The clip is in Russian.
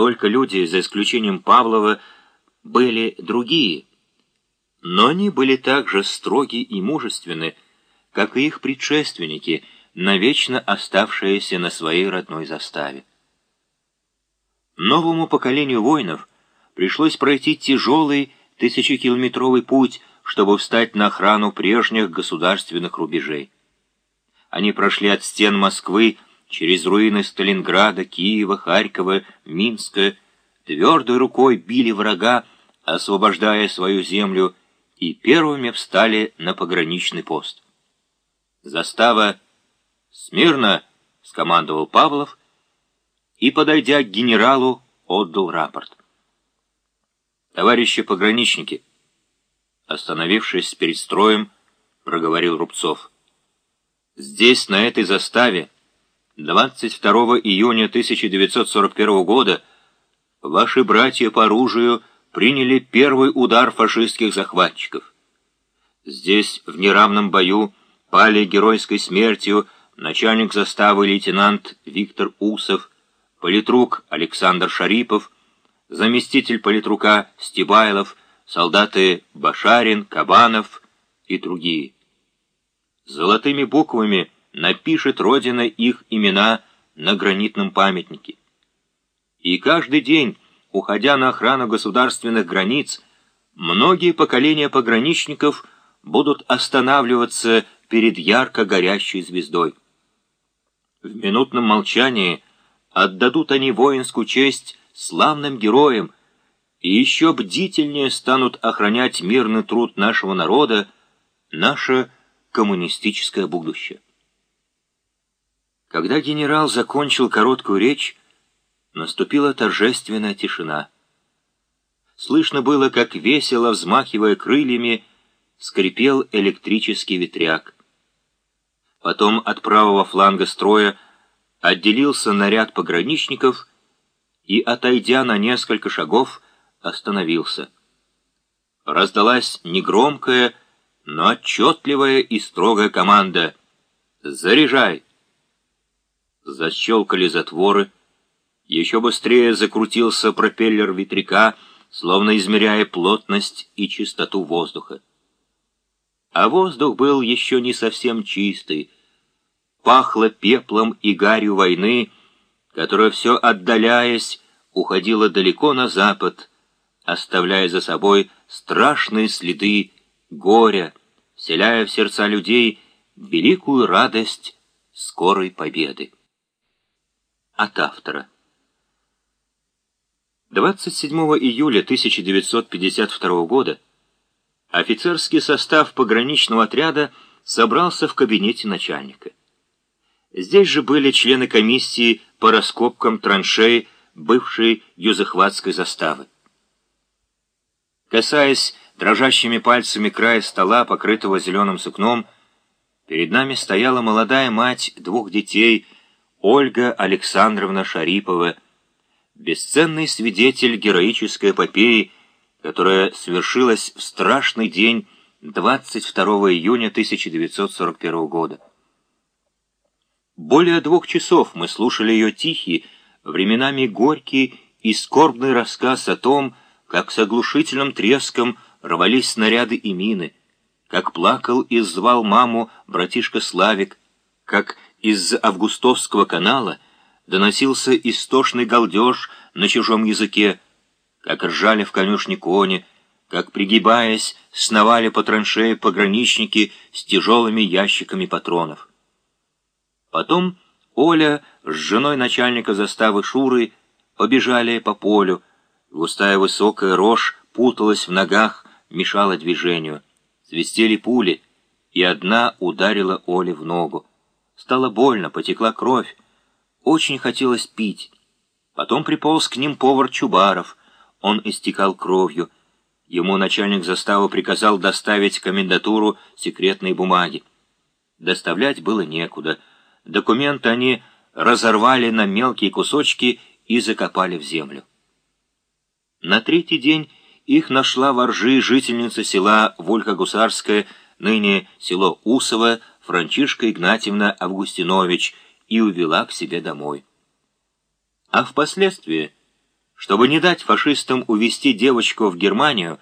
Только люди, за исключением Павлова, были другие. Но они были так же строги и мужественны, как и их предшественники, навечно оставшиеся на своей родной заставе. Новому поколению воинов пришлось пройти тяжелый тысячекилометровый путь, чтобы встать на охрану прежних государственных рубежей. Они прошли от стен Москвы через руины Сталинграда, Киева, Харькова, Минска, твердой рукой били врага, освобождая свою землю, и первыми встали на пограничный пост. Застава «Смирно!» — скомандовал Павлов и, подойдя к генералу, отдал рапорт. «Товарищи пограничники!» Остановившись перед строем, проговорил Рубцов. «Здесь, на этой заставе, 22 июня 1941 года, ваши братья по оружию приняли первый удар фашистских захватчиков. Здесь, в неравном бою, пали геройской смертью начальник заставы лейтенант Виктор Усов, политрук Александр Шарипов, заместитель политрука Стебайлов, солдаты Башарин, Кабанов и другие. Золотыми буквами напишет Родина их имена на гранитном памятнике. И каждый день, уходя на охрану государственных границ, многие поколения пограничников будут останавливаться перед ярко горящей звездой. В минутном молчании отдадут они воинскую честь славным героям и еще бдительнее станут охранять мирный труд нашего народа, наше коммунистическое будущее. Когда генерал закончил короткую речь, наступила торжественная тишина. Слышно было, как весело, взмахивая крыльями, скрипел электрический ветряк. Потом от правого фланга строя отделился наряд пограничников и, отойдя на несколько шагов, остановился. Раздалась негромкая, но отчетливая и строгая команда «Заряжай!» Защелкали затворы. Еще быстрее закрутился пропеллер ветряка, словно измеряя плотность и чистоту воздуха. А воздух был еще не совсем чистый. Пахло пеплом и гарью войны, которая все отдаляясь, уходила далеко на запад, оставляя за собой страшные следы горя, вселяя в сердца людей великую радость скорой победы от автора. 27 июля 1952 года офицерский состав пограничного отряда собрался в кабинете начальника. Здесь же были члены комиссии по раскопкам траншей бывшей юзахватской заставы. Касаясь дрожащими пальцами края стола, покрытого зеленым сукном, перед нами стояла молодая мать двух детей — Ольга Александровна Шарипова, бесценный свидетель героической эпопеи, которая свершилась в страшный день 22 июня 1941 года. Более двух часов мы слушали ее тихий, временами горький и скорбный рассказ о том, как с оглушительным треском рвались снаряды и мины, как плакал и звал маму братишка Славик, как из Августовского канала доносился истошный галдеж на чужом языке, как ржали в конюшне кони, как, пригибаясь, сновали по траншее пограничники с тяжелыми ящиками патронов. Потом Оля с женой начальника заставы Шуры побежали по полю. Густая высокая рожь путалась в ногах, мешала движению. Свистели пули, и одна ударила Оле в ногу. Стало больно, потекла кровь. Очень хотелось пить. Потом приполз к ним повар Чубаров. Он истекал кровью. Ему начальник заставы приказал доставить комендатуру секретные бумаги. Доставлять было некуда. Документы они разорвали на мелкие кусочки и закопали в землю. На третий день их нашла воржи жительница села Волька-Гусарская, ныне село Усово, Франчишка Игнатьевна Августинович и увела к себе домой. А впоследствии Чтобы не дать фашистам увезти девочку в Германию,